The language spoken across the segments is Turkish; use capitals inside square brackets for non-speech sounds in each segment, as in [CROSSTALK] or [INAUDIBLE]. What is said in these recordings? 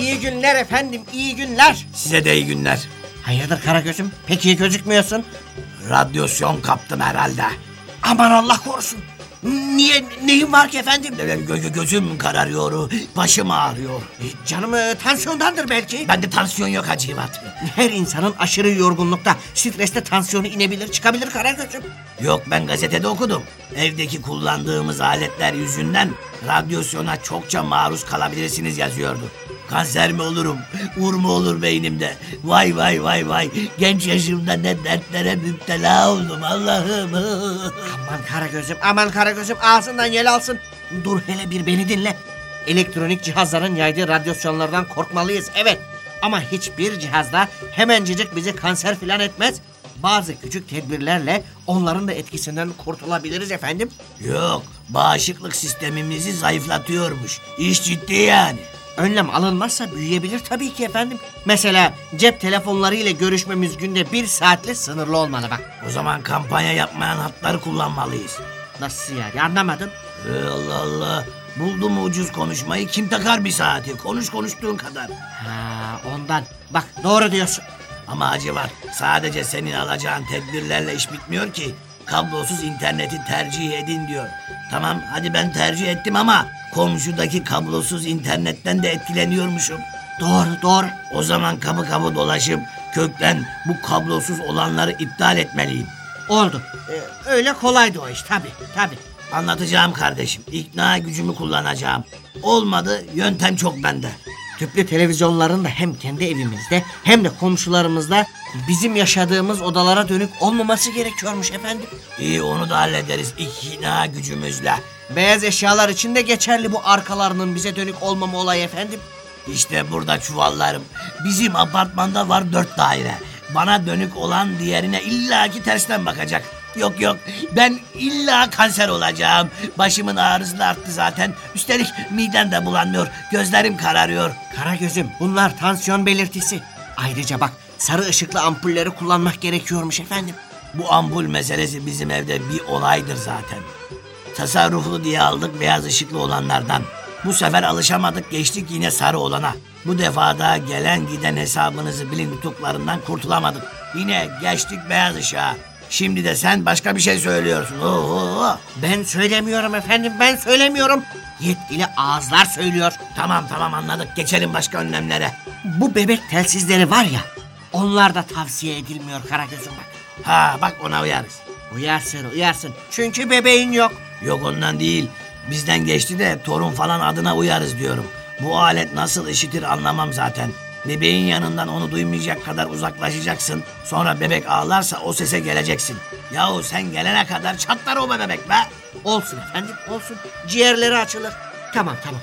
İyi günler efendim iyi günler. Size de iyi günler. Hayırdır Karagöz'üm pek iyi gözükmüyorsun. Radyasyon kaptım herhalde. Aman Allah korusun. Niye neyin var ki efendim? Gö- gö- gözüm kararıyor, başım ağrıyor. E, Canım e, tansiyondandır belki. Bende tansiyon yok Hacivat. Her insanın aşırı yorgunlukta, streste tansiyonu inebilir, çıkabilir Karagöz'üm. Yok ben gazetede okudum. Evdeki kullandığımız aletler yüzünden radyasyona çokça maruz kalabilirsiniz yazıyordu. Kanser mi olurum? Uğur mu olur beynimde? Vay vay vay vay. Genç yaşımda ne dertlere müptela oldum Allah'ım. Aman Karagöz'üm, aman Karagöz'üm ağzından yel alsın. Dur hele bir beni dinle. Elektronik cihazların yaydığı radyasyonlardan korkmalıyız evet. Ama hiçbir cihazda hemencecik bizi kanser filan etmez. Bazı küçük tedbirlerle onların da etkisinden kurtulabiliriz efendim. Yok, bağışıklık sistemimizi zayıflatıyormuş. İş ciddi yani. Önlem alınmazsa büyüyebilir tabii ki efendim. Mesela cep telefonları ile görüşmemiz günde bir saatle sınırlı olmalı bak. O zaman kampanya yapmayan hatları kullanmalıyız. Nasıl yani anlamadım. Ee, Allah Allah. Buldum ucuz konuşmayı. Kim takar bir saati? Konuş konuştuğun kadar. Ha ondan. Bak doğru diyorsun. Ama acı var. Sadece senin alacağın tedbirlerle iş bitmiyor ki. Kablosuz interneti tercih edin diyor. Tamam hadi ben tercih ettim ama komşudaki kablosuz internetten de etkileniyormuşum. Doğru doğru. O zaman kapı kapı dolaşıp kökten bu kablosuz olanları iptal etmeliyim. Oldu. Ee, öyle kolaydı o iş tabii tabii. Anlatacağım kardeşim. İkna gücümü kullanacağım. Olmadı yöntem çok bende. Tüplü televizyonların da hem kendi evimizde hem de komşularımızda bizim yaşadığımız odalara dönük olmaması gerekiyormuş efendim. İyi onu da hallederiz ikna gücümüzle. Beyaz eşyalar için de geçerli bu arkalarının bize dönük olmama olayı efendim. İşte burada çuvallarım. Bizim apartmanda var dört daire. Bana dönük olan diğerine illaki tersten bakacak. Yok yok ben illa kanser olacağım. Başımın ağrısı da arttı zaten. Üstelik midem de bulanmıyor. Gözlerim kararıyor. Karagöz'üm bunlar tansiyon belirtisi. Ayrıca bak sarı ışıklı ampulleri kullanmak gerekiyormuş efendim. Bu ampul meselesi bizim evde bir olaydır zaten. Tasarruflu diye aldık beyaz ışıklı olanlardan. Bu sefer alışamadık geçtik yine sarı olana. Bu defada gelen giden hesabınızı bilin nutuklarından kurtulamadık. Yine geçtik beyaz ışığa. Şimdi de sen başka bir şey söylüyorsun. Oo. Ben söylemiyorum efendim ben söylemiyorum. Yetkili ağızlar söylüyor. Tamam tamam anladık. Geçelim başka önlemlere. Bu bebek telsizleri var ya onlar da tavsiye edilmiyor Karagöz'üm bak. Ha bak ona uyarız. Uyarsın uyarsın çünkü bebeğin yok. Yok ondan değil. Bizden geçti de torun falan adına uyarız diyorum. Bu alet nasıl işitir anlamam zaten. Bebeğin yanından onu duymayacak kadar uzaklaşacaksın. Sonra bebek ağlarsa o sese geleceksin. Yahu sen gelene kadar çatlar o be bebek be. Olsun efendim olsun ciğerleri açılır. Tamam tamam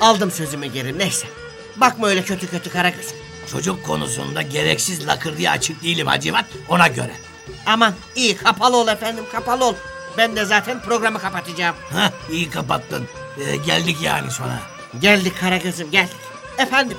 aldım sözümü geri neyse. Bakma öyle kötü kötü Karagöz. Çocuk konusunda gereksiz lakır diye açık değilim Hacivat ona göre. Aman iyi kapalı ol efendim kapalı ol. Ben de zaten programı kapatacağım. Hah iyi kapattın. Ee, geldik yani sona. Geldik Karagöz'üm geldik. Efendim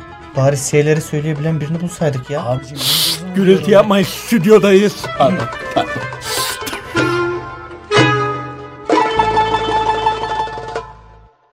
Bari S'leri söyleyebilen birini bulsaydık ya. Abicim Gürültü yapmayın stüdyodayız. Pardon. [LAUGHS]